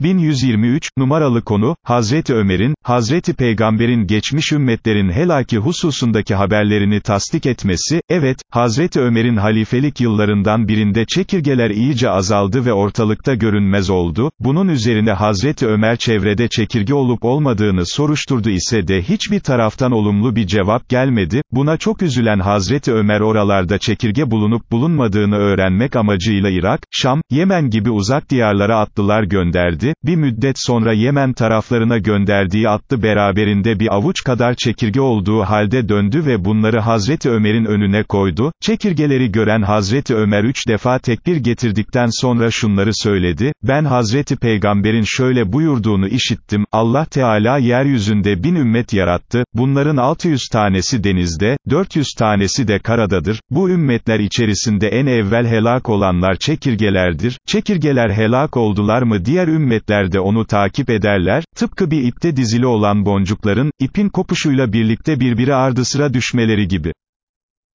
1123, numaralı konu, Hazreti Ömer'in, Hazreti Peygamber'in geçmiş ümmetlerin helaki hususundaki haberlerini tasdik etmesi, evet, Hazreti Ömer'in halifelik yıllarından birinde çekirgeler iyice azaldı ve ortalıkta görünmez oldu, bunun üzerine Hazreti Ömer çevrede çekirge olup olmadığını soruşturdu ise de hiçbir taraftan olumlu bir cevap gelmedi, buna çok üzülen Hazreti Ömer oralarda çekirge bulunup bulunmadığını öğrenmek amacıyla Irak, Şam, Yemen gibi uzak diyarlara atlılar gönderdi, bir müddet sonra Yemen taraflarına gönderdiği attı beraberinde bir avuç kadar çekirge olduğu halde döndü ve bunları Hazreti Ömer'in önüne koydu, çekirgeleri gören Hazreti Ömer üç defa tekbir getirdikten sonra şunları söyledi, ben Hazreti Peygamber'in şöyle buyurduğunu işittim, Allah Teala yeryüzünde bin ümmet yarattı, bunların 600 tanesi denizde, 400 tanesi de karadadır, bu ümmetler içerisinde en evvel helak olanlar çekirgelerdir, çekirgeler helak oldular mı diğer ümmet ümmetler de onu takip ederler, tıpkı bir ipte dizili olan boncukların, ipin kopuşuyla birlikte birbiri ardı sıra düşmeleri gibi.